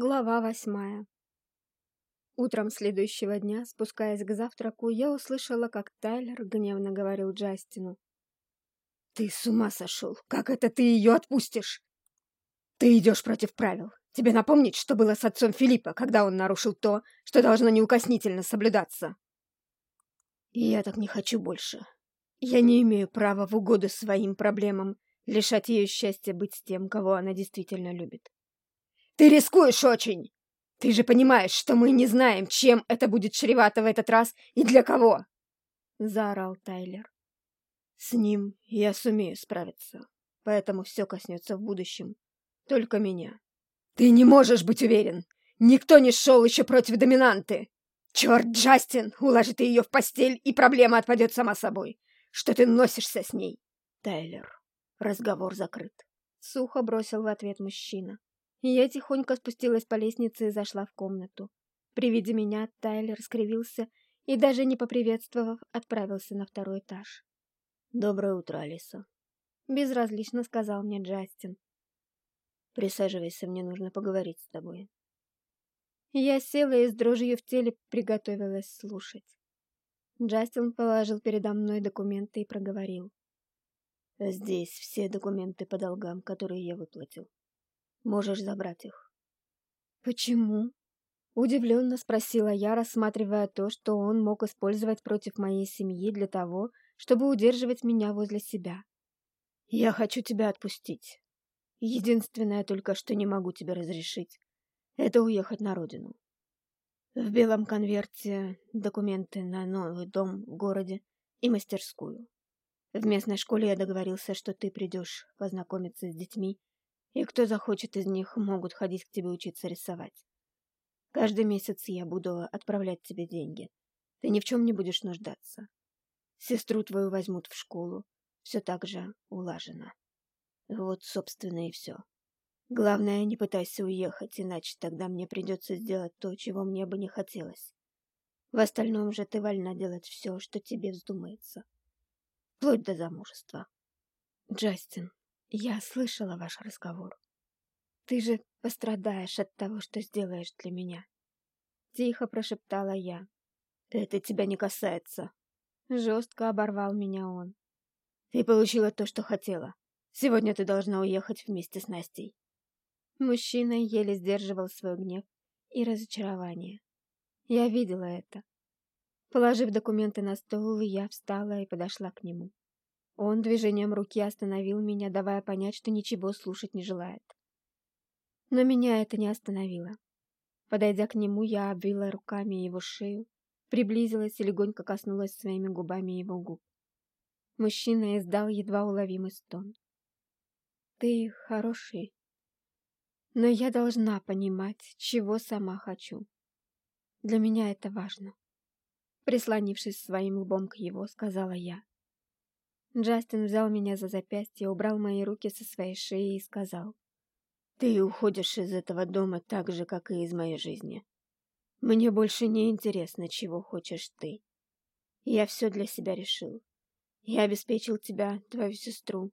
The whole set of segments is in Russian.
Глава восьмая Утром следующего дня, спускаясь к завтраку, я услышала, как Тайлер гневно говорил Джастину. «Ты с ума сошел! Как это ты ее отпустишь? Ты идешь против правил. Тебе напомнить, что было с отцом Филиппа, когда он нарушил то, что должно неукоснительно соблюдаться?» «И я так не хочу больше. Я не имею права в угоду своим проблемам лишать ее счастья быть с тем, кого она действительно любит. Ты рискуешь очень! Ты же понимаешь, что мы не знаем, чем это будет чревато в этот раз и для кого!» Заорал Тайлер. «С ним я сумею справиться, поэтому все коснется в будущем. Только меня. Ты не можешь быть уверен! Никто не шел еще против доминанты! Черт, Джастин, уложи ее в постель, и проблема отпадет сама собой. Что ты носишься с ней?» Тайлер, разговор закрыт. Сухо бросил в ответ мужчина. Я тихонько спустилась по лестнице и зашла в комнату. При виде меня Тайлер скривился и, даже не поприветствовав, отправился на второй этаж. «Доброе утро, Алиса», — безразлично сказал мне Джастин. «Присаживайся, мне нужно поговорить с тобой». Я села и с дрожью в теле приготовилась слушать. Джастин положил передо мной документы и проговорил. «Здесь все документы по долгам, которые я выплатил. Можешь забрать их. Почему? Удивленно спросила я, рассматривая то, что он мог использовать против моей семьи для того, чтобы удерживать меня возле себя. Я хочу тебя отпустить. Единственное только, что не могу тебе разрешить, это уехать на родину. В белом конверте документы на новый дом в городе и мастерскую. В местной школе я договорился, что ты придешь познакомиться с детьми и кто захочет из них, могут ходить к тебе учиться рисовать. Каждый месяц я буду отправлять тебе деньги. Ты ни в чем не будешь нуждаться. Сестру твою возьмут в школу. Все так же улажено. Вот, собственно, и все. Главное, не пытайся уехать, иначе тогда мне придется сделать то, чего мне бы не хотелось. В остальном же ты вольна делать все, что тебе вздумается. Вплоть до замужества. Джастин, я слышала ваш разговор. Ты же пострадаешь от того, что сделаешь для меня. Тихо прошептала я. Это тебя не касается. Жестко оборвал меня он. Ты получила то, что хотела. Сегодня ты должна уехать вместе с Настей. Мужчина еле сдерживал свой гнев и разочарование. Я видела это. Положив документы на стол, я встала и подошла к нему. Он движением руки остановил меня, давая понять, что ничего слушать не желает. Но меня это не остановило. Подойдя к нему, я обвила руками его шею, приблизилась и легонько коснулась своими губами его губ. Мужчина издал едва уловимый стон. «Ты хороший, но я должна понимать, чего сама хочу. Для меня это важно». Прислонившись своим лбом к его, сказала я. Джастин взял меня за запястье, убрал мои руки со своей шеи и сказал. «Ты уходишь из этого дома так же, как и из моей жизни. Мне больше не интересно, чего хочешь ты. Я все для себя решил. Я обеспечил тебя, твою сестру,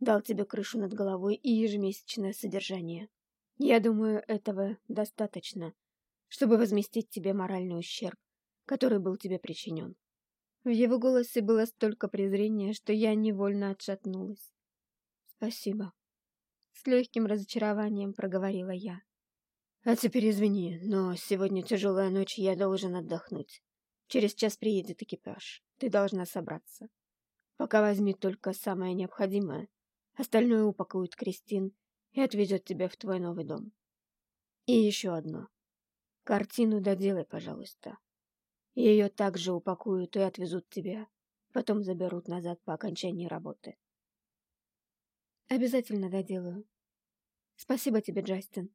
дал тебе крышу над головой и ежемесячное содержание. Я думаю, этого достаточно, чтобы возместить тебе моральный ущерб, который был тебе причинен. В его голосе было столько презрения, что я невольно отшатнулась. «Спасибо», — с легким разочарованием проговорила я. «А теперь извини, но сегодня тяжелая ночь, я должен отдохнуть. Через час приедет экипаж. Ты должна собраться. Пока возьми только самое необходимое. Остальное упакует Кристин и отвезет тебя в твой новый дом. И еще одно. Картину доделай, пожалуйста. Ее также упакуют и отвезут тебя. Потом заберут назад по окончании работы. Обязательно доделаю. Спасибо тебе, Джастин.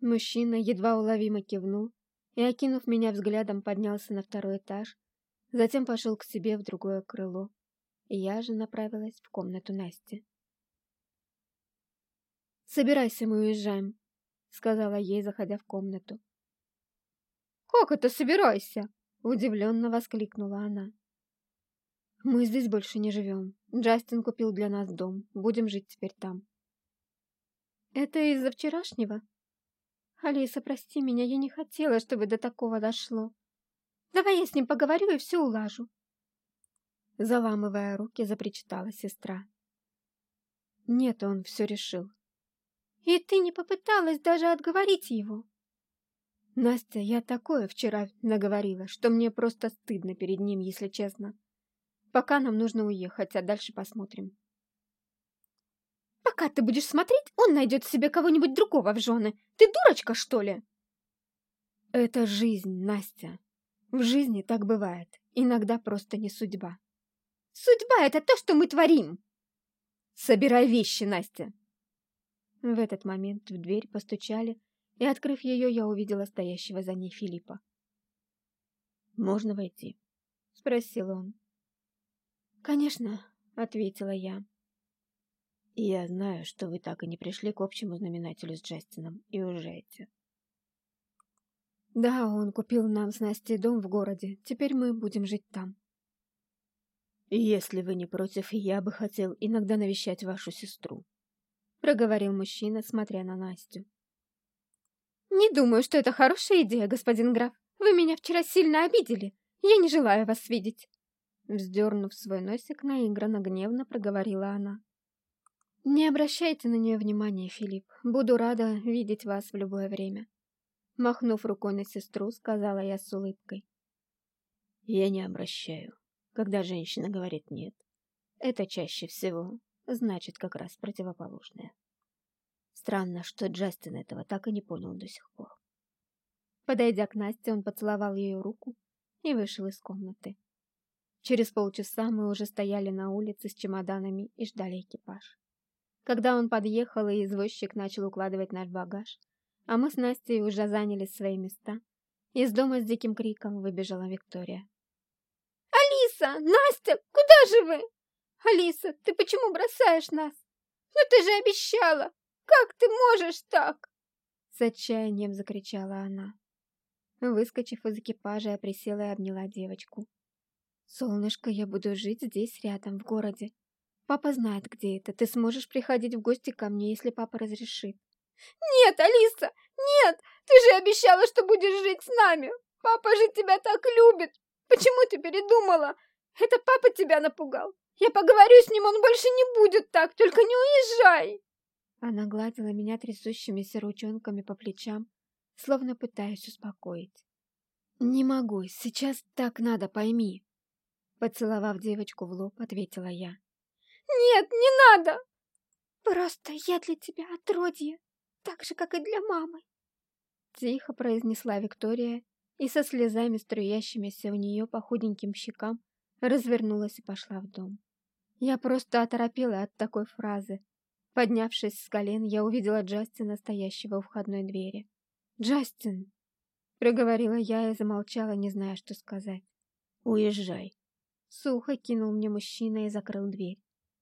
Мужчина едва уловимо кивнул и, окинув меня взглядом, поднялся на второй этаж, затем пошел к себе в другое крыло, и я же направилась в комнату Насти. «Собирайся, мы уезжаем», — сказала ей, заходя в комнату. «Как это собирайся?» — удивленно воскликнула она. «Мы здесь больше не живем. Джастин купил для нас дом. Будем жить теперь там». «Это из-за вчерашнего?» Алиса, прости меня, я не хотела, чтобы до такого дошло. Давай я с ним поговорю и все улажу. Заламывая руки, запричитала сестра. Нет, он все решил. И ты не попыталась даже отговорить его? Настя, я такое вчера наговорила, что мне просто стыдно перед ним, если честно. Пока нам нужно уехать, а дальше посмотрим. Пока ты будешь смотреть, он найдет себе кого-нибудь другого в жены. Ты дурочка, что ли? Это жизнь, Настя. В жизни так бывает. Иногда просто не судьба. Судьба — это то, что мы творим. Собирай вещи, Настя. В этот момент в дверь постучали, и, открыв ее, я увидела стоящего за ней Филиппа. «Можно войти?» — спросил он. «Конечно», — ответила я. «Я знаю, что вы так и не пришли к общему знаменателю с Джастином и уезжаете». «Да, он купил нам с Настей дом в городе. Теперь мы будем жить там». «Если вы не против, я бы хотел иногда навещать вашу сестру», — проговорил мужчина, смотря на Настю. «Не думаю, что это хорошая идея, господин граф. Вы меня вчера сильно обидели. Я не желаю вас видеть». Вздернув свой носик, наигранно гневно проговорила она. «Не обращайте на нее внимания, Филипп. Буду рада видеть вас в любое время». Махнув рукой на сестру, сказала я с улыбкой. «Я не обращаю, когда женщина говорит «нет». Это чаще всего значит как раз противоположное. Странно, что Джастин этого так и не понял до сих пор. Подойдя к Насте, он поцеловал ее руку и вышел из комнаты. Через полчаса мы уже стояли на улице с чемоданами и ждали экипаж. Когда он подъехал, и извозчик начал укладывать наш багаж, а мы с Настей уже заняли свои места, из дома с диким криком выбежала Виктория. «Алиса! Настя! Куда же вы? Алиса, ты почему бросаешь нас? Ну ты же обещала! Как ты можешь так?» С отчаянием закричала она. Выскочив из экипажа, я присела и обняла девочку. «Солнышко, я буду жить здесь, рядом, в городе. Папа знает, где это. Ты сможешь приходить в гости ко мне, если папа разрешит». «Нет, Алиса, нет! Ты же обещала, что будешь жить с нами! Папа же тебя так любит! Почему ты передумала? Это папа тебя напугал! Я поговорю с ним, он больше не будет так, только не уезжай!» Она гладила меня трясущимися ручонками по плечам, словно пытаясь успокоить. «Не могу, сейчас так надо, пойми!» Поцеловав девочку в лоб, ответила я. «Нет, не надо! Просто я для тебя отродье, так же, как и для мамы!» Тихо произнесла Виктория и со слезами, струящимися у нее по худеньким щекам, развернулась и пошла в дом. Я просто оторопела от такой фразы. Поднявшись с колен, я увидела Джастина, стоящего у входной двери. «Джастин!» — проговорила я и замолчала, не зная, что сказать. «Уезжай!» Сухо кинул мне мужчина и закрыл дверь.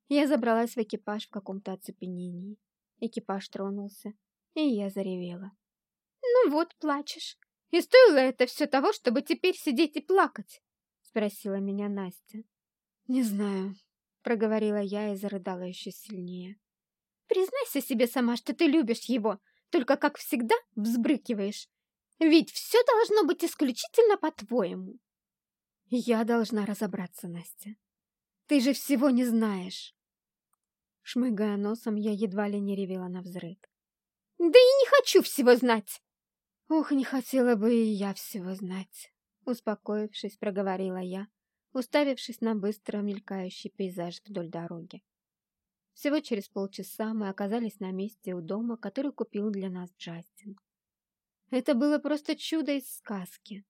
Я забралась в экипаж в каком-то оцепенении. Экипаж тронулся, и я заревела. «Ну вот, плачешь. И стоило это все того, чтобы теперь сидеть и плакать?» Спросила меня Настя. «Не знаю», — проговорила я и зарыдала еще сильнее. «Признайся себе сама, что ты любишь его, только, как всегда, взбрыкиваешь. Ведь все должно быть исключительно по-твоему». Я должна разобраться, Настя. Ты же всего не знаешь. Шмыгая носом, я едва ли не ревела на взрыв. Да и не хочу всего знать. Ух, не хотела бы и я всего знать. Успокоившись, проговорила я, уставившись на быстро мелькающий пейзаж вдоль дороги. Всего через полчаса мы оказались на месте у дома, который купил для нас Джастин. Это было просто чудо из сказки.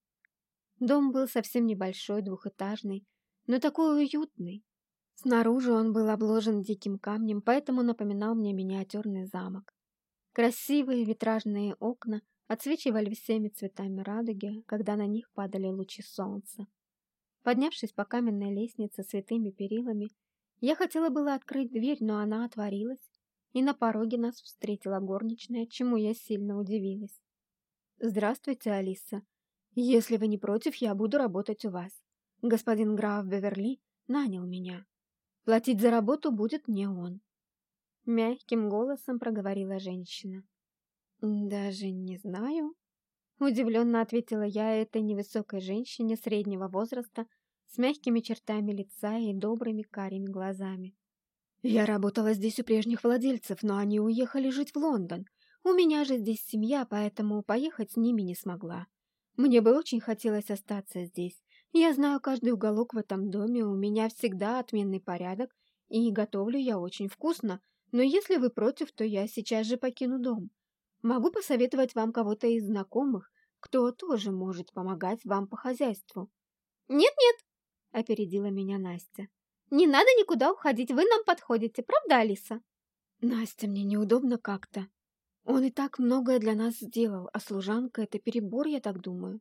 Дом был совсем небольшой, двухэтажный, но такой уютный. Снаружи он был обложен диким камнем, поэтому напоминал мне миниатюрный замок. Красивые витражные окна отсвечивали всеми цветами радуги, когда на них падали лучи солнца. Поднявшись по каменной лестнице с святыми перилами, я хотела было открыть дверь, но она отворилась, и на пороге нас встретила горничная, чему я сильно удивилась. «Здравствуйте, Алиса. Если вы не против, я буду работать у вас. Господин граф Беверли нанял меня. Платить за работу будет не он. Мягким голосом проговорила женщина. Даже не знаю. Удивленно ответила я этой невысокой женщине среднего возраста с мягкими чертами лица и добрыми карими глазами. Я работала здесь у прежних владельцев, но они уехали жить в Лондон. У меня же здесь семья, поэтому поехать с ними не смогла. Мне бы очень хотелось остаться здесь. Я знаю каждый уголок в этом доме, у меня всегда отменный порядок, и готовлю я очень вкусно, но если вы против, то я сейчас же покину дом. Могу посоветовать вам кого-то из знакомых, кто тоже может помогать вам по хозяйству. Нет-нет, опередила меня Настя. Не надо никуда уходить, вы нам подходите, правда, Алиса? Настя, мне неудобно как-то. Он и так многое для нас сделал, а служанка — это перебор, я так думаю.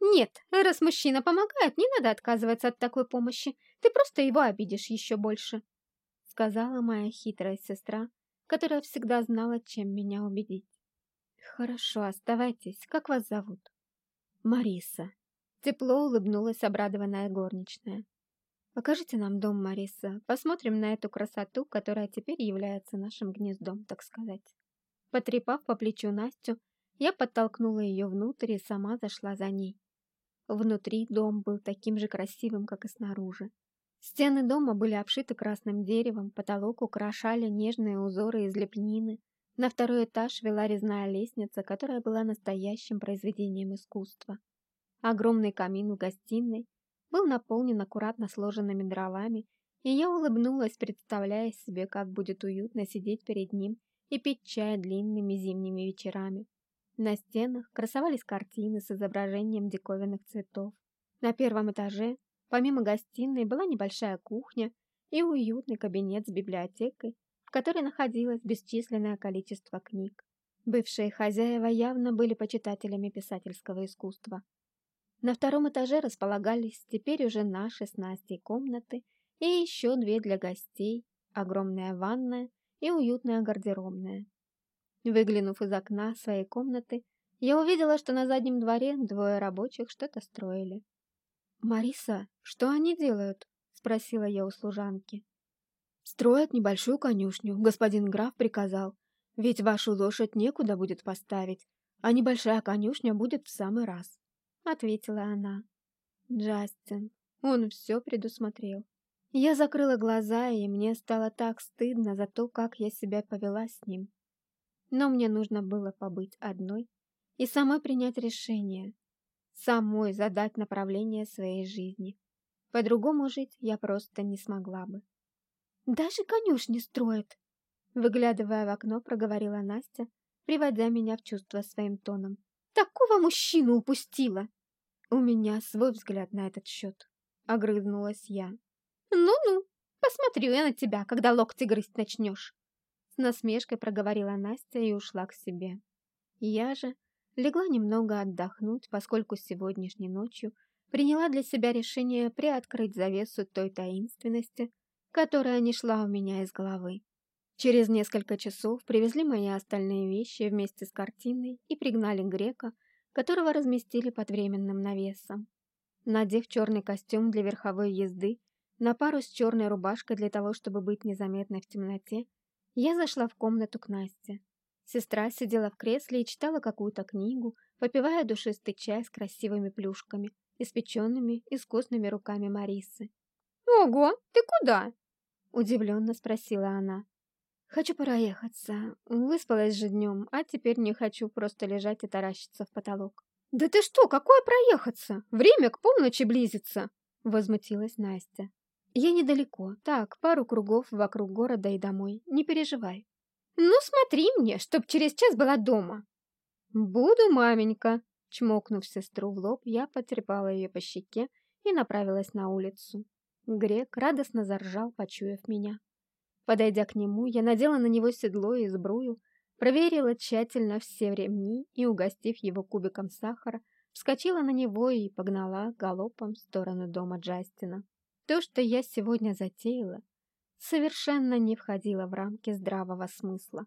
Нет, раз мужчина помогает, не надо отказываться от такой помощи. Ты просто его обидишь еще больше сказала моя хитрая сестра, которая всегда знала, чем меня убедить. Хорошо, оставайтесь. Как вас зовут? Мариса. Тепло улыбнулась обрадованная горничная. Покажите нам дом, Мариса. Посмотрим на эту красоту, которая теперь является нашим гнездом, так сказать. Потрепав по плечу Настю, я подтолкнула ее внутрь и сама зашла за ней. Внутри дом был таким же красивым, как и снаружи. Стены дома были обшиты красным деревом, потолок украшали нежные узоры из лепнины. На второй этаж вела резная лестница, которая была настоящим произведением искусства. Огромный камин в гостиной был наполнен аккуратно сложенными дровами, и я улыбнулась, представляя себе, как будет уютно сидеть перед ним и пить чай длинными зимними вечерами. На стенах красовались картины с изображением диковинных цветов. На первом этаже Помимо гостиной была небольшая кухня и уютный кабинет с библиотекой, в которой находилось бесчисленное количество книг. Бывшие хозяева явно были почитателями писательского искусства. На втором этаже располагались теперь уже наши с Настей комнаты и еще две для гостей, огромная ванная и уютная гардеробная. Выглянув из окна своей комнаты, я увидела, что на заднем дворе двое рабочих что-то строили. «Мариса, что они делают?» — спросила я у служанки. «Строят небольшую конюшню, господин граф приказал, ведь вашу лошадь некуда будет поставить, а небольшая конюшня будет в самый раз», — ответила она. Джастин, он все предусмотрел. Я закрыла глаза, и мне стало так стыдно за то, как я себя повела с ним. Но мне нужно было побыть одной и самой принять решение, самой задать направление своей жизни. По-другому жить я просто не смогла бы. «Даже конюшни строят!» Выглядывая в окно, проговорила Настя, приводя меня в чувство своим тоном. «Такого мужчину упустила!» «У меня свой взгляд на этот счет», — огрызнулась я. «Ну-ну, посмотрю я на тебя, когда локти грызть начнешь!» С насмешкой проговорила Настя и ушла к себе. Я же Легла немного отдохнуть, поскольку сегодняшней ночью приняла для себя решение приоткрыть завесу той таинственности, которая не шла у меня из головы. Через несколько часов привезли мои остальные вещи вместе с картиной и пригнали грека, которого разместили под временным навесом. Надев черный костюм для верховой езды, на пару с черной рубашкой для того, чтобы быть незаметной в темноте, я зашла в комнату к Насте. Сестра сидела в кресле и читала какую-то книгу, попивая душистый чай с красивыми плюшками, испеченными искусными руками Марисы. «Ого, ты куда?» – удивленно спросила она. «Хочу проехаться. Выспалась же днем, а теперь не хочу просто лежать и таращиться в потолок». «Да ты что, какое проехаться? Время к полночи близится!» – возмутилась Настя. «Я недалеко. Так, пару кругов вокруг города и домой. Не переживай». «Ну, смотри мне, чтоб через час была дома!» «Буду, маменька!» Чмокнув сестру в лоб, я потрепала ее по щеке и направилась на улицу. Грек радостно заржал, почуяв меня. Подойдя к нему, я надела на него седло и сбрую, проверила тщательно все ремни и, угостив его кубиком сахара, вскочила на него и погнала галопом в сторону дома Джастина. То, что я сегодня затеяла, совершенно не входило в рамки здравого смысла.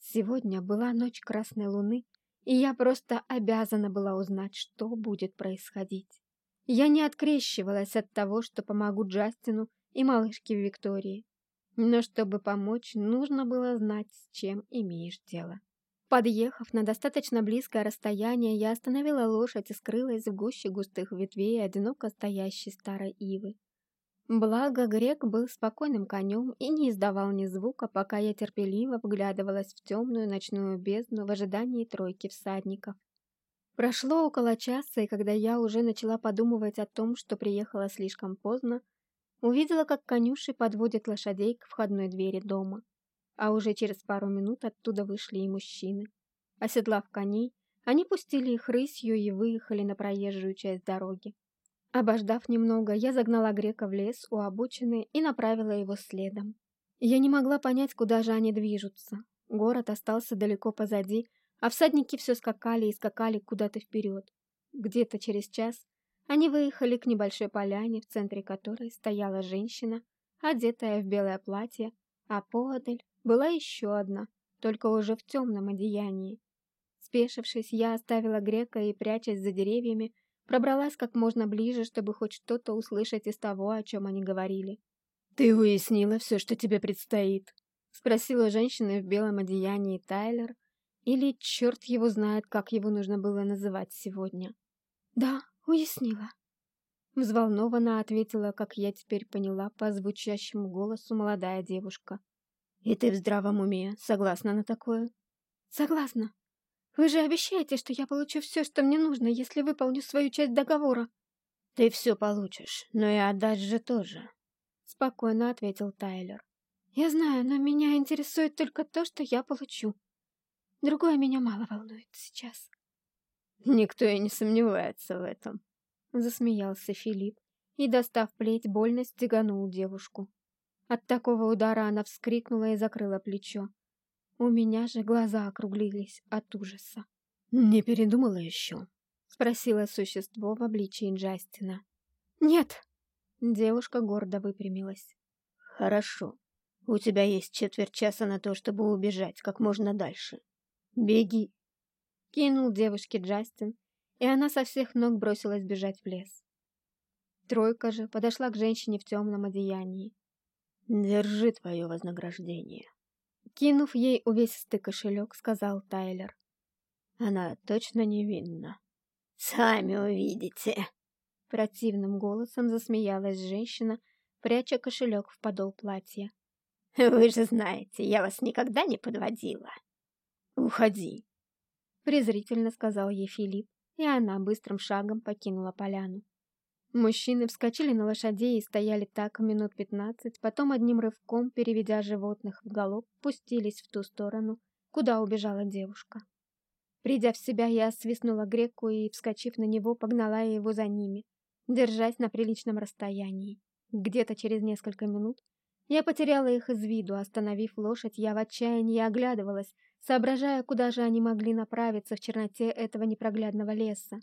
Сегодня была ночь Красной Луны, и я просто обязана была узнать, что будет происходить. Я не открещивалась от того, что помогу Джастину и малышке Виктории. Но чтобы помочь, нужно было знать, с чем имеешь дело. Подъехав на достаточно близкое расстояние, я остановила лошадь и скрылась в гуще густых ветвей одиноко стоящей старой ивы. Благо, грек был спокойным конем и не издавал ни звука, пока я терпеливо вглядывалась в темную ночную бездну в ожидании тройки всадников. Прошло около часа, и когда я уже начала подумывать о том, что приехала слишком поздно, увидела, как конюши подводят лошадей к входной двери дома. А уже через пару минут оттуда вышли и мужчины. Оседлав коней, они пустили их рысью и выехали на проезжую часть дороги. Обождав немного, я загнала грека в лес у обочины и направила его следом. Я не могла понять, куда же они движутся. Город остался далеко позади, а всадники все скакали и скакали куда-то вперед. Где-то через час они выехали к небольшой поляне, в центре которой стояла женщина, одетая в белое платье, а поодаль была еще одна, только уже в темном одеянии. Спешившись, я оставила грека и, прячась за деревьями, Пробралась как можно ближе, чтобы хоть что-то услышать из того, о чем они говорили. «Ты уяснила все, что тебе предстоит?» — спросила женщина в белом одеянии Тайлер, или черт его знает, как его нужно было называть сегодня. «Да, уяснила», — взволнованно ответила, как я теперь поняла по звучащему голосу молодая девушка. «И ты в здравом уме, согласна на такое?» «Согласна», вы же обещаете, что я получу все, что мне нужно, если выполню свою часть договора. Ты все получишь, но и отдать же тоже. Спокойно ответил Тайлер. Я знаю, но меня интересует только то, что я получу. Другое меня мало волнует сейчас. Никто и не сомневается в этом. Засмеялся Филипп и, достав плеть, больно стеганул девушку. От такого удара она вскрикнула и закрыла плечо. У меня же глаза округлились от ужаса. «Не передумала еще?» — спросила существо в обличии Джастина. «Нет!» — девушка гордо выпрямилась. «Хорошо. У тебя есть четверть часа на то, чтобы убежать как можно дальше. Беги!» Кинул девушке Джастин, и она со всех ног бросилась бежать в лес. Тройка же подошла к женщине в темном одеянии. «Держи твое вознаграждение», Кинув ей увесистый кошелек, сказал Тайлер. Она точно невинна. Сами увидите. Противным голосом засмеялась женщина, пряча кошелек в подол платья. Вы же знаете, я вас никогда не подводила. Уходи. Презрительно сказал ей Филипп, и она быстрым шагом покинула поляну. Мужчины вскочили на лошадей и стояли так минут пятнадцать, потом одним рывком, переведя животных в галоп, пустились в ту сторону, куда убежала девушка. Придя в себя, я свистнула греку и, вскочив на него, погнала его за ними, держась на приличном расстоянии. Где-то через несколько минут я потеряла их из виду, остановив лошадь, я в отчаянии оглядывалась, соображая, куда же они могли направиться в черноте этого непроглядного леса.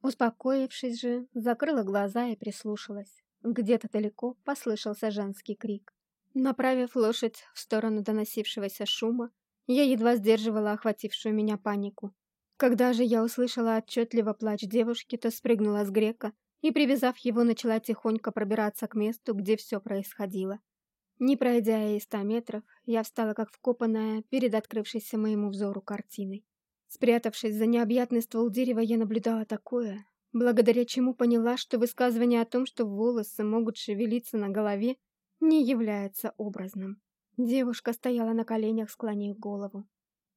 Успокоившись же, закрыла глаза и прислушалась. Где-то далеко послышался женский крик. Направив лошадь в сторону доносившегося шума, я едва сдерживала охватившую меня панику. Когда же я услышала отчетливо плач девушки, то спрыгнула с грека и, привязав его, начала тихонько пробираться к месту, где все происходило. Не пройдя и ста метров, я встала как вкопанная перед открывшейся моему взору картиной. Спрятавшись за необъятный ствол дерева, я наблюдала такое, благодаря чему поняла, что высказывание о том, что волосы могут шевелиться на голове, не является образным. Девушка стояла на коленях, склонив голову.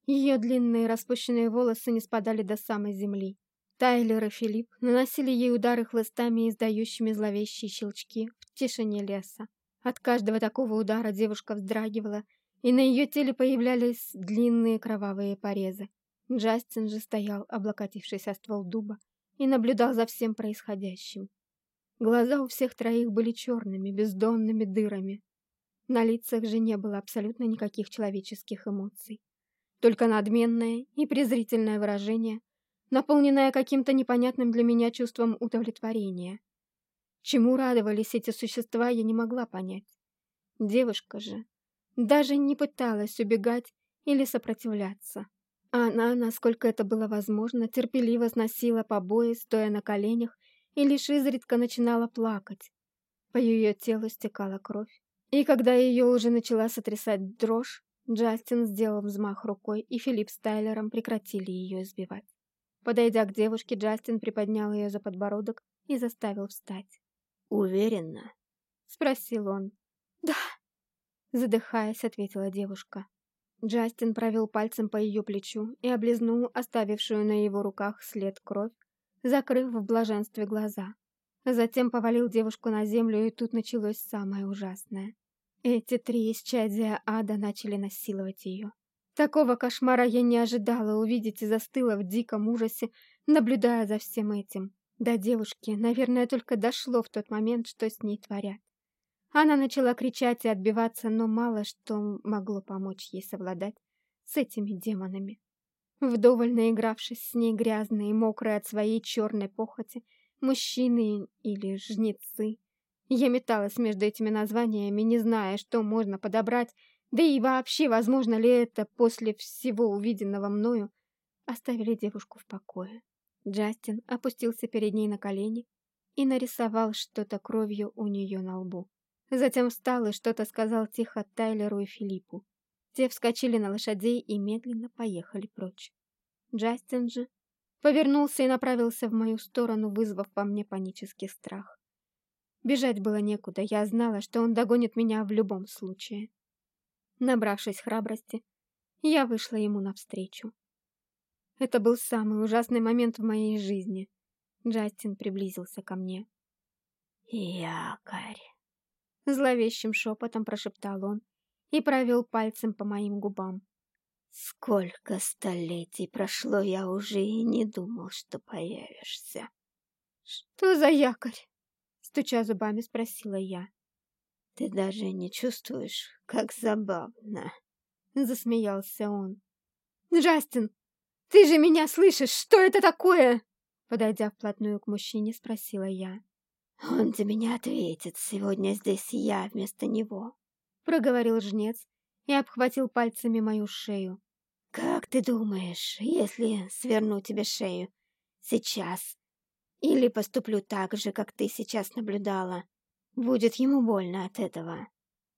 Ее длинные распущенные волосы не спадали до самой земли. Тайлер и Филипп наносили ей удары хлыстами, издающими зловещие щелчки в тишине леса. От каждого такого удара девушка вздрагивала, и на ее теле появлялись длинные кровавые порезы. Джастин же стоял, облокотившись о ствол дуба, и наблюдал за всем происходящим. Глаза у всех троих были черными, бездонными дырами. На лицах же не было абсолютно никаких человеческих эмоций. Только надменное и презрительное выражение, наполненное каким-то непонятным для меня чувством удовлетворения. Чему радовались эти существа, я не могла понять. Девушка же даже не пыталась убегать или сопротивляться. Она, насколько это было возможно, терпеливо сносила побои, стоя на коленях, и лишь изредка начинала плакать. По ее телу стекала кровь. И когда ее уже начала сотрясать дрожь, Джастин сделал взмах рукой, и Филипп с Тайлером прекратили ее избивать. Подойдя к девушке, Джастин приподнял ее за подбородок и заставил встать. «Уверена?» — спросил он. «Да», — задыхаясь, ответила девушка. Джастин провел пальцем по ее плечу и облизнул оставившую на его руках след кровь, закрыв в блаженстве глаза. Затем повалил девушку на землю, и тут началось самое ужасное. Эти три исчадия ада начали насиловать ее. Такого кошмара я не ожидала увидеть и застыла в диком ужасе, наблюдая за всем этим. До девушки, наверное, только дошло в тот момент, что с ней творят. Она начала кричать и отбиваться, но мало что могло помочь ей совладать с этими демонами. Вдоволь наигравшись с ней грязные и мокрые от своей черной похоти, мужчины или жнецы, я металась между этими названиями, не зная, что можно подобрать, да и вообще, возможно ли это после всего увиденного мною, оставили девушку в покое. Джастин опустился перед ней на колени и нарисовал что-то кровью у нее на лбу. Затем встал и что-то сказал тихо Тайлеру и Филиппу. Те вскочили на лошадей и медленно поехали прочь. Джастин же повернулся и направился в мою сторону, вызвав во мне панический страх. Бежать было некуда, я знала, что он догонит меня в любом случае. Набравшись храбрости, я вышла ему навстречу. Это был самый ужасный момент в моей жизни. Джастин приблизился ко мне. «Якорь!» Зловещим шепотом прошептал он и провел пальцем по моим губам. Сколько столетий прошло, я уже и не думал, что появишься. Что за якорь? Стуча зубами, спросила я. Ты даже не чувствуешь, как забавно. Засмеялся он. Джастин, ты же меня слышишь? Что это такое? Подойдя вплотную к мужчине, спросила я. «Он за меня ответит. Сегодня здесь я вместо него», — проговорил жнец и обхватил пальцами мою шею. «Как ты думаешь, если сверну тебе шею сейчас или поступлю так же, как ты сейчас наблюдала, будет ему больно от этого?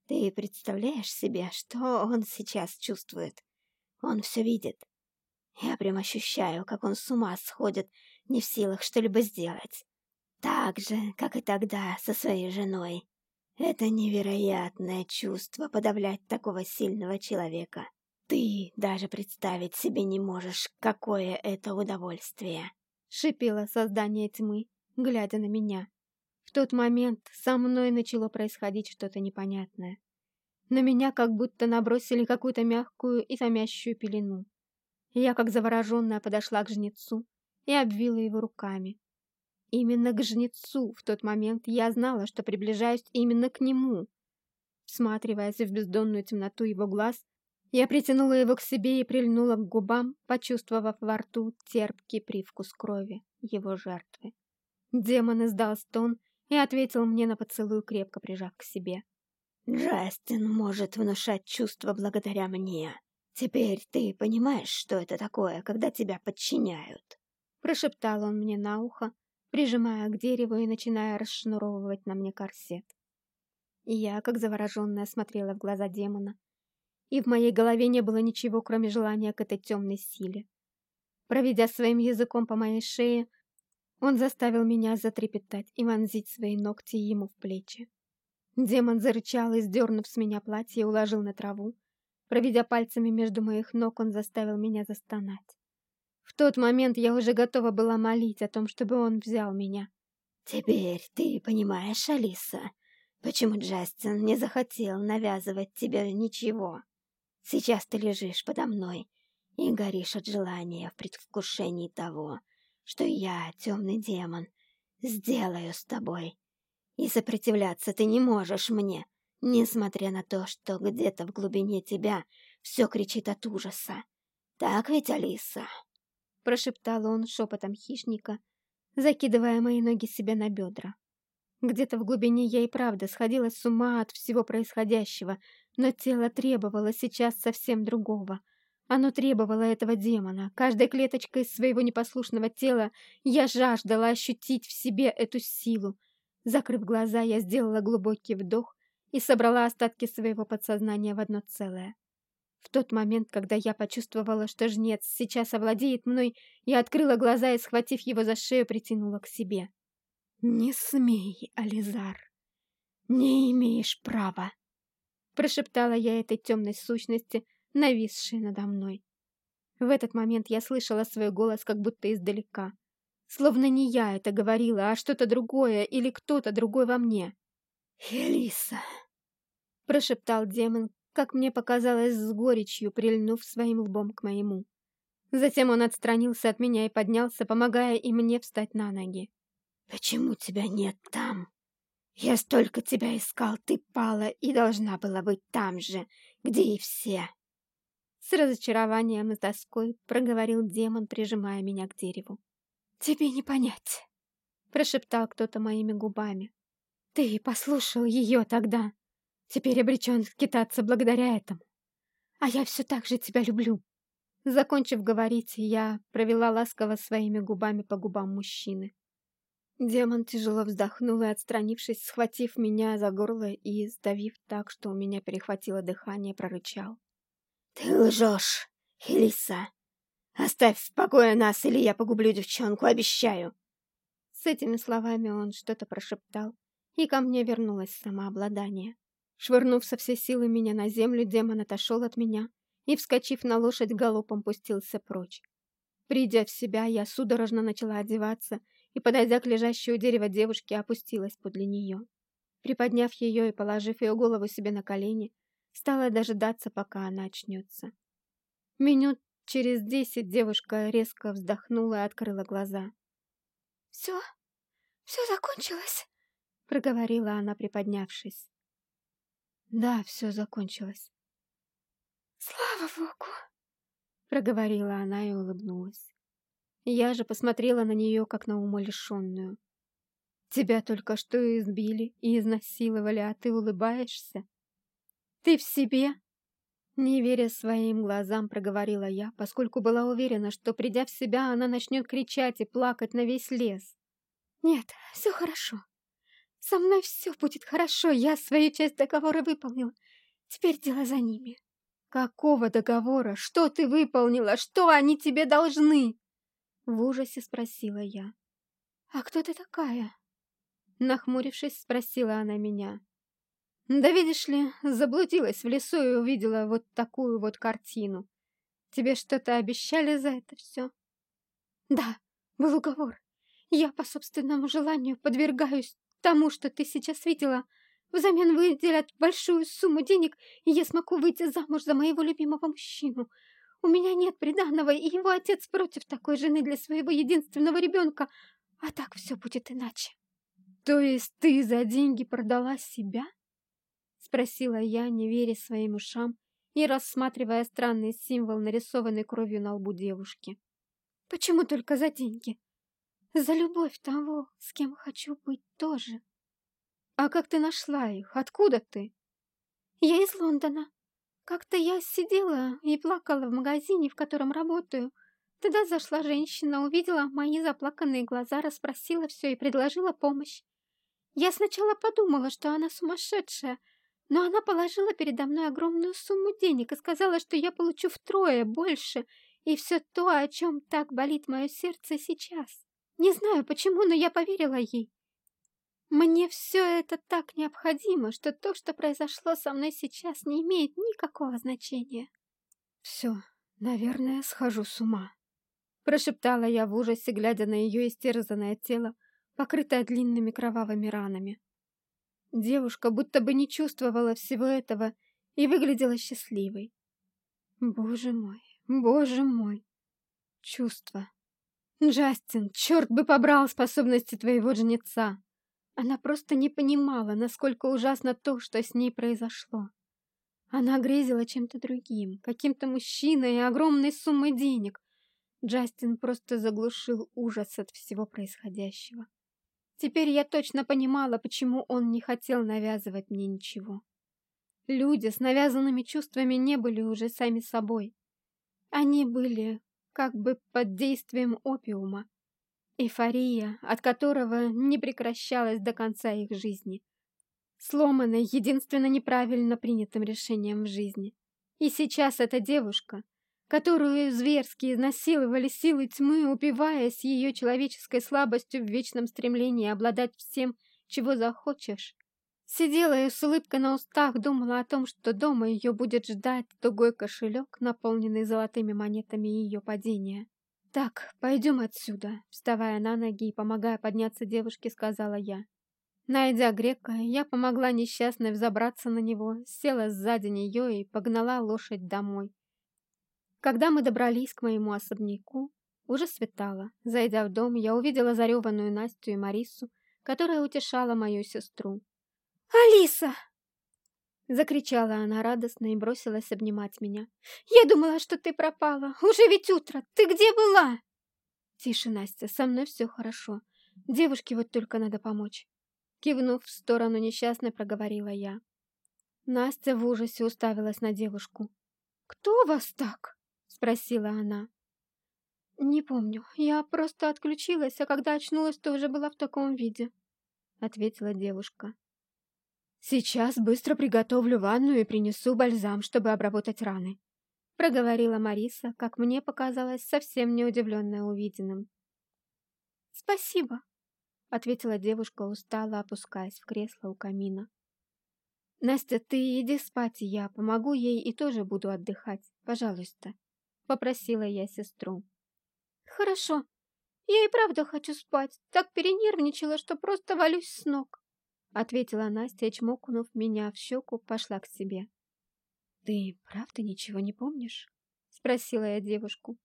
Ты представляешь себе, что он сейчас чувствует? Он все видит. Я прям ощущаю, как он с ума сходит, не в силах что-либо сделать. Так же, как и тогда со своей женой. Это невероятное чувство подавлять такого сильного человека. Ты даже представить себе не можешь, какое это удовольствие. Шипело создание тьмы, глядя на меня. В тот момент со мной начало происходить что-то непонятное. На меня как будто набросили какую-то мягкую и томящую пелену. Я, как завороженная, подошла к жнецу и обвила его руками. Именно к жнецу в тот момент я знала, что приближаюсь именно к нему. Всматриваясь в бездонную темноту его глаз, я притянула его к себе и прильнула к губам, почувствовав во рту терпкий привкус крови его жертвы. Демон издал стон и ответил мне на поцелуй, крепко прижав к себе. «Джастин может внушать чувства благодаря мне. Теперь ты понимаешь, что это такое, когда тебя подчиняют?» Прошептал он мне на ухо, прижимая к дереву и начиная расшнуровывать на мне корсет. Я, как завороженная, смотрела в глаза демона, и в моей голове не было ничего, кроме желания к этой темной силе. Проведя своим языком по моей шее, он заставил меня затрепетать и вонзить свои ногти ему в плечи. Демон зарычал и, сдернув с меня платье, уложил на траву. Проведя пальцами между моих ног, он заставил меня застонать. В тот момент я уже готова была молить о том, чтобы он взял меня. «Теперь ты понимаешь, Алиса, почему Джастин не захотел навязывать тебе ничего? Сейчас ты лежишь подо мной и горишь от желания в предвкушении того, что я, темный демон, сделаю с тобой. И сопротивляться ты не можешь мне, несмотря на то, что где-то в глубине тебя все кричит от ужаса. Так ведь, Алиса?» прошептал он шепотом хищника, закидывая мои ноги себе на бедра. Где-то в глубине я и правда сходила с ума от всего происходящего, но тело требовало сейчас совсем другого. Оно требовало этого демона. Каждой клеточкой своего непослушного тела я жаждала ощутить в себе эту силу. Закрыв глаза, я сделала глубокий вдох и собрала остатки своего подсознания в одно целое. В тот момент, когда я почувствовала, что жнец сейчас овладеет мной, я открыла глаза и, схватив его за шею, притянула к себе. «Не смей, Ализар, не имеешь права!» Прошептала я этой темной сущности, нависшей надо мной. В этот момент я слышала свой голос как будто издалека. Словно не я это говорила, а что-то другое или кто-то другой во мне. «Элиса!» Прошептал демон, как мне показалось, с горечью, прильнув своим лбом к моему. Затем он отстранился от меня и поднялся, помогая и мне встать на ноги. «Почему тебя нет там? Я столько тебя искал, ты пала и должна была быть там же, где и все!» С разочарованием и тоской проговорил демон, прижимая меня к дереву. «Тебе не понять!» Прошептал кто-то моими губами. «Ты послушал ее тогда. Теперь обречен скитаться благодаря этому. А я все так же тебя люблю». Закончив говорить, я провела ласково своими губами по губам мужчины. Демон тяжело вздохнул и, отстранившись, схватив меня за горло и сдавив так, что у меня перехватило дыхание, прорычал. «Ты лжешь, Элиса! Оставь в покое нас, или я погублю девчонку, обещаю!» С этими словами он что-то прошептал, и ко мне вернулось самообладание. Швырнув со всей силы меня на землю, демон отошел от меня и, вскочив на лошадь, галопом пустился прочь. Придя в себя, я судорожно начала одеваться и, подойдя к лежащей у дерева девушке, опустилась подле нее. Приподняв ее и положив ее голову себе на колени, стала дожидаться, пока она очнется. Минут через десять девушка резко вздохнула и открыла глаза. «Все? Все закончилось?» — проговорила она, приподнявшись. «Да, все закончилось». «Слава Богу!» — проговорила она и улыбнулась. Я же посмотрела на нее, как на умалишенную. «Тебя только что избили и изнасиловали, а ты улыбаешься? Ты в себе?» Не веря своим глазам, проговорила я, поскольку была уверена, что, придя в себя, она начнет кричать и плакать на весь лес. «Нет, все хорошо. Со мной все будет хорошо, я свою часть договора выполнила. Теперь дело за ними». «Какого договора? Что ты выполнила? Что они тебе должны?» В ужасе спросила я. «А кто ты такая?» Нахмурившись, спросила она меня. «Да видишь ли, заблудилась в лесу и увидела вот такую вот картину. Тебе что-то обещали за это все?» «Да, был уговор. Я по собственному желанию подвергаюсь тому, что ты сейчас видела. Взамен выделят большую сумму денег, и я смогу выйти замуж за моего любимого мужчину. У меня нет приданного, и его отец против такой жены для своего единственного ребенка. А так все будет иначе. То есть ты за деньги продала себя? Спросила я, не веря своим ушам и рассматривая странный символ, нарисованный кровью на лбу девушки. Почему только за деньги? За любовь того, с кем хочу быть тоже. А как ты нашла их? Откуда ты? Я из Лондона. Как-то я сидела и плакала в магазине, в котором работаю. Тогда зашла женщина, увидела мои заплаканные глаза, расспросила все и предложила помощь. Я сначала подумала, что она сумасшедшая, но она положила передо мной огромную сумму денег и сказала, что я получу втрое больше, и все то, о чем так болит мое сердце сейчас. Не знаю почему, но я поверила ей. Мне все это так необходимо, что то, что произошло со мной сейчас, не имеет никакого значения. Все, наверное, схожу с ума. Прошептала я в ужасе, глядя на ее истерзанное тело, покрытое длинными кровавыми ранами. Девушка будто бы не чувствовала всего этого и выглядела счастливой. Боже мой, боже мой. Чувства. Джастин, черт бы побрал способности твоего жнеца. Она просто не понимала, насколько ужасно то, что с ней произошло. Она грезила чем-то другим, каким-то мужчиной и огромной суммой денег. Джастин просто заглушил ужас от всего происходящего. Теперь я точно понимала, почему он не хотел навязывать мне ничего. Люди с навязанными чувствами не были уже сами собой. Они были как бы под действием опиума, Эйфория, от которого не прекращалась до конца их жизни. Сломанной единственно неправильно принятым решением в жизни. И сейчас эта девушка, которую зверски изнасиловали силы тьмы, упиваясь ее человеческой слабостью в вечном стремлении обладать всем, чего захочешь, Сидела и с улыбкой на устах думала о том, что дома ее будет ждать тугой кошелек, наполненный золотыми монетами ее падения. «Так, пойдем отсюда», — вставая на ноги и помогая подняться девушке, сказала я. Найдя грека, я помогла несчастной взобраться на него, села сзади нее и погнала лошадь домой. Когда мы добрались к моему особняку, уже светало. Зайдя в дом, я увидела зареванную Настю и Марису, которая утешала мою сестру. «Алиса!» Закричала она радостно и бросилась обнимать меня. «Я думала, что ты пропала. Уже ведь утро. Ты где была?» «Тише, Настя, со мной все хорошо. Девушке вот только надо помочь». Кивнув в сторону несчастной, проговорила я. Настя в ужасе уставилась на девушку. «Кто вас так?» — спросила она. «Не помню. Я просто отключилась, а когда очнулась, то уже была в таком виде», — ответила девушка. «Сейчас быстро приготовлю ванну и принесу бальзам, чтобы обработать раны», — проговорила Мариса, как мне показалось, совсем не удивленная увиденным. «Спасибо», — ответила девушка, устало опускаясь в кресло у камина. «Настя, ты иди спать, я помогу ей и тоже буду отдыхать, пожалуйста», — попросила я сестру. «Хорошо. Я и правда хочу спать. Так перенервничала, что просто валюсь с ног» ответила Настя, чмокнув меня в щеку, пошла к себе. «Ты правда ничего не помнишь?» — спросила я девушку.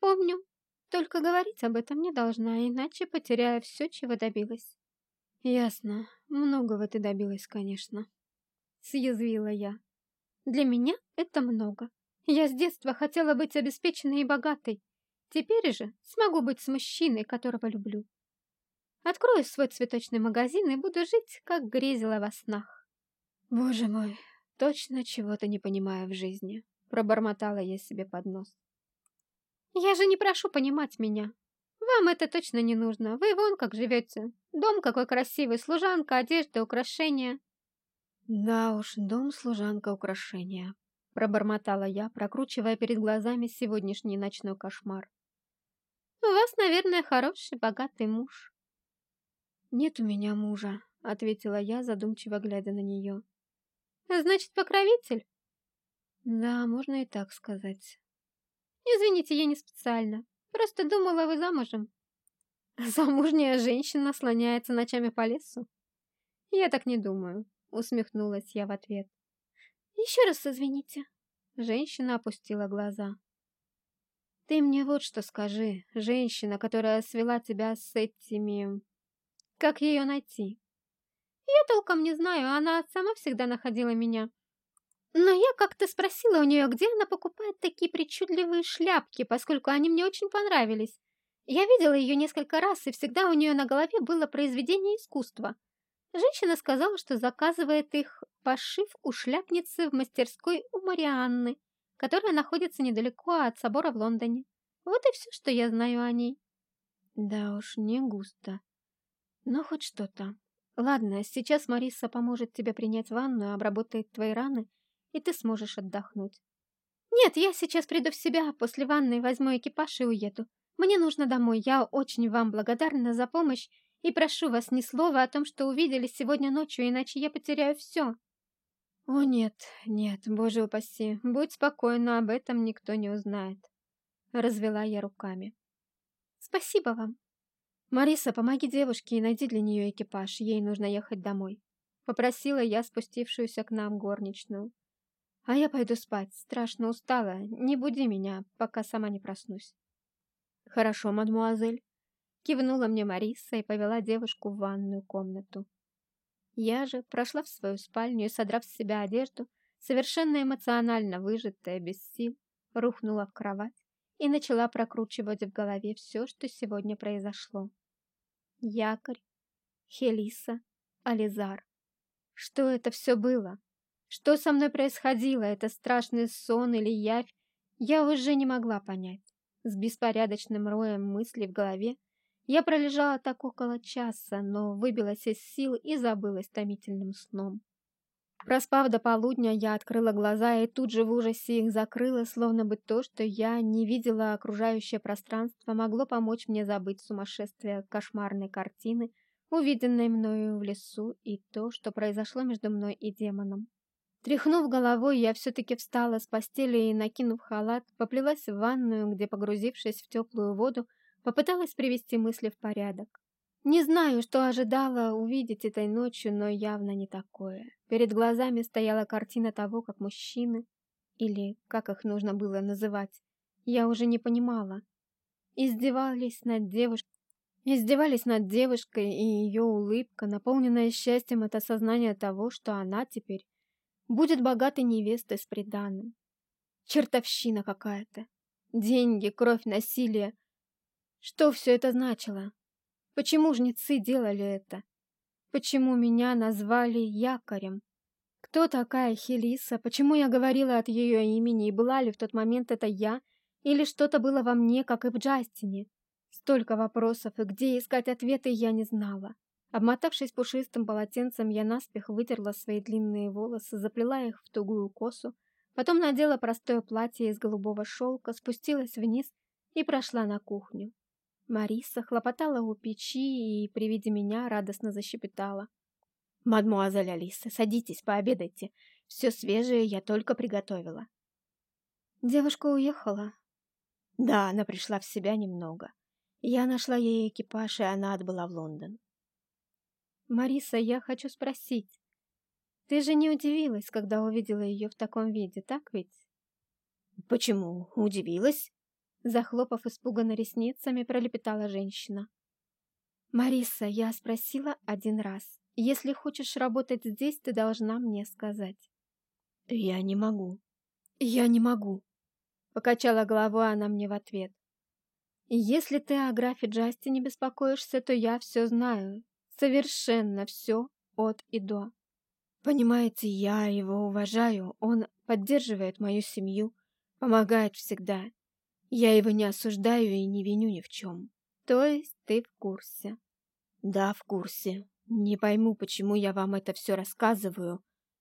«Помню, только говорить об этом не должна, иначе потеряю все, чего добилась». «Ясно. Многого ты добилась, конечно», — съязвила я. «Для меня это много. Я с детства хотела быть обеспеченной и богатой. Теперь же смогу быть с мужчиной, которого люблю. Открою свой цветочный магазин и буду жить, как грезила во снах. Боже мой, точно чего-то не понимаю в жизни, пробормотала я себе под нос. Я же не прошу понимать меня. Вам это точно не нужно. Вы вон как живете. Дом какой красивый, служанка, одежда, украшения. Да уж, дом, служанка, украшения. Пробормотала я, прокручивая перед глазами сегодняшний ночной кошмар. У вас, наверное, хороший, богатый муж. «Нет у меня мужа», — ответила я, задумчиво глядя на нее. «Значит, покровитель?» «Да, можно и так сказать». «Извините, я не специально. Просто думала, вы замужем». «Замужняя женщина слоняется ночами по лесу?» «Я так не думаю», — усмехнулась я в ответ. «Еще раз извините». Женщина опустила глаза. «Ты мне вот что скажи, женщина, которая свела тебя с этими как ее найти? Я толком не знаю, она сама всегда находила меня. Но я как-то спросила у нее, где она покупает такие причудливые шляпки, поскольку они мне очень понравились. Я видела ее несколько раз, и всегда у нее на голове было произведение искусства. Женщина сказала, что заказывает их пошив у шляпницы в мастерской у Марианны, которая находится недалеко от собора в Лондоне. Вот и все, что я знаю о ней. Да уж, не густо. Но хоть что-то. Ладно, сейчас Мариса поможет тебе принять ванну, обработает твои раны, и ты сможешь отдохнуть. Нет, я сейчас приду в себя, после ванны возьму экипаж и уеду. Мне нужно домой, я очень вам благодарна за помощь и прошу вас ни слова о том, что увидели сегодня ночью, иначе я потеряю все. О нет, нет, боже упаси, будь спокойна, об этом никто не узнает. Развела я руками. Спасибо вам. «Мариса, помоги девушке и найди для нее экипаж, ей нужно ехать домой», — попросила я спустившуюся к нам горничную. «А я пойду спать, страшно устала, не буди меня, пока сама не проснусь». «Хорошо, мадмуазель», — кивнула мне Мариса и повела девушку в ванную комнату. Я же прошла в свою спальню и, содрав с себя одежду, совершенно эмоционально выжатая, без сил, рухнула в кровать и начала прокручивать в голове все, что сегодня произошло. Якорь, Хелиса, Ализар. Что это все было? Что со мной происходило? Это страшный сон или явь? Я уже не могла понять. С беспорядочным роем мыслей в голове я пролежала так около часа, но выбилась из сил и забылась томительным сном. Проспав до полудня, я открыла глаза и тут же в ужасе их закрыла, словно бы то, что я не видела окружающее пространство, могло помочь мне забыть сумасшествие кошмарной картины, увиденной мною в лесу, и то, что произошло между мной и демоном. Тряхнув головой, я все-таки встала с постели и, накинув халат, поплелась в ванную, где, погрузившись в теплую воду, попыталась привести мысли в порядок. Не знаю, что ожидала увидеть этой ночью, но явно не такое. Перед глазами стояла картина того, как мужчины, или как их нужно было называть, я уже не понимала, издевались над девушкой, издевались над девушкой, и ее улыбка, наполненная счастьем от осознания того, что она теперь будет богатой невестой с приданым. Чертовщина какая-то. Деньги, кровь, насилие. Что все это значило? Почему жнецы делали это? Почему меня назвали якорем? Кто такая Хелиса? Почему я говорила от ее имени? И была ли в тот момент это я? Или что-то было во мне, как и в Джастине? Столько вопросов, и где искать ответы, я не знала. Обмотавшись пушистым полотенцем, я наспех вытерла свои длинные волосы, заплела их в тугую косу, потом надела простое платье из голубого шелка, спустилась вниз и прошла на кухню. Мариса хлопотала у печи и при виде меня радостно защепетала. «Мадмуазель Алиса, садитесь, пообедайте. Все свежее я только приготовила». Девушка уехала. Да, она пришла в себя немного. Я нашла ей экипаж, и она отбыла в Лондон. «Мариса, я хочу спросить. Ты же не удивилась, когда увидела ее в таком виде, так ведь?» «Почему? Удивилась?» Захлопав испуганно ресницами, пролепетала женщина. «Мариса, я спросила один раз. Если хочешь работать здесь, ты должна мне сказать». «Я не могу». «Я не могу», — покачала головой она мне в ответ. «Если ты о графе Джасти не беспокоишься, то я все знаю. Совершенно все от и до. Понимаете, я его уважаю, он поддерживает мою семью, помогает всегда. Я его не осуждаю и не виню ни в чем. То есть ты в курсе? Да, в курсе. Не пойму, почему я вам это все рассказываю.